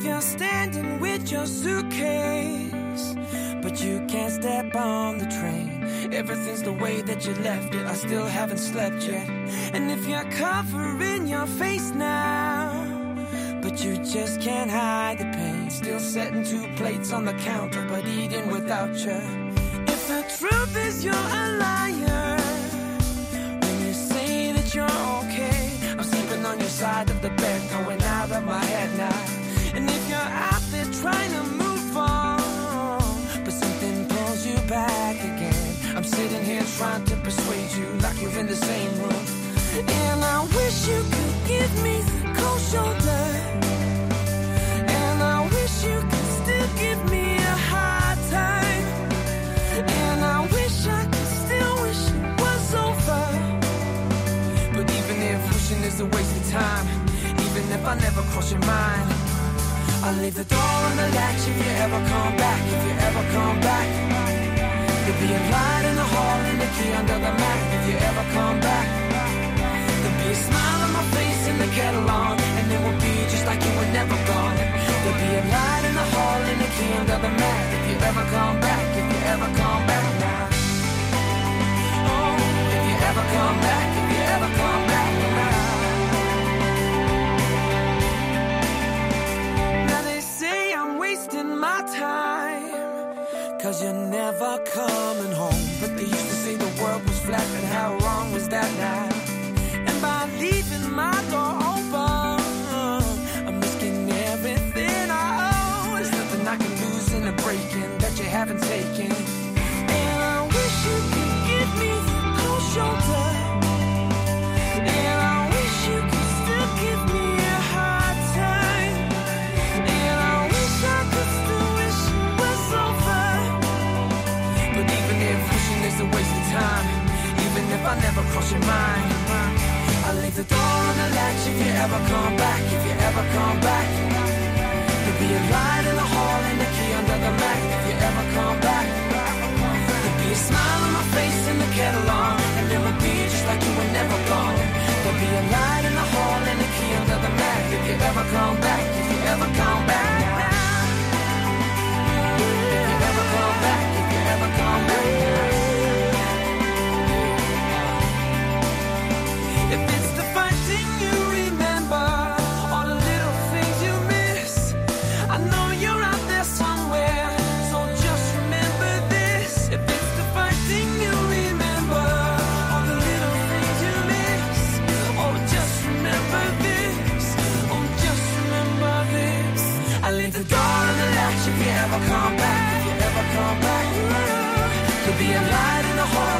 if you're standing with your suitcase, but you can't step on the train. Everything's the way that you left it. I still haven't slept yet. And if you're covering your face now, but you just can't hide the pain. Still setting two plates on the counter, but eating without you. If the truth is you're a liar, when you say that you're okay, I'm sleeping on your side of the bed, going out of my head now. And if you're out there trying to move on, but something pulls you back again, I'm sitting here trying to persuade you like you're in the same room. And I wish you could give me the cold shoulder. And I wish you could still give me a hard time. And I wish I could still wish it was over. But even if wishing is a waste of time, even if I never cross your mind, I'll leave the door on the latch if you ever come back, if you ever come back. There'll be a light in the hall and the key under the mat if you ever come back. There'll be a smile on my face and the kettle on, and it will be just like you were never gone. There'll be a light in the hall and the key under the mat Cause you're never coming home. But they used to say the world was flat, and how wrong was that now? And by leaving my door open, I'm risking everything I owe. There's nothing I can lose in a breaking that you haven't taken. I never cross your mind, I'll leave the door on the latch if you ever come back, if you ever come back. There'll be a light in the hall and the key under the mat if you ever come back. There'll be a smile on my face and the kettle on, and it will be just like you were never gone. There'll be a light in the hall and the key under the mat if you ever come back, I leave the door on the latch if you ever come back, if you ever come back. There'll be a light in the hall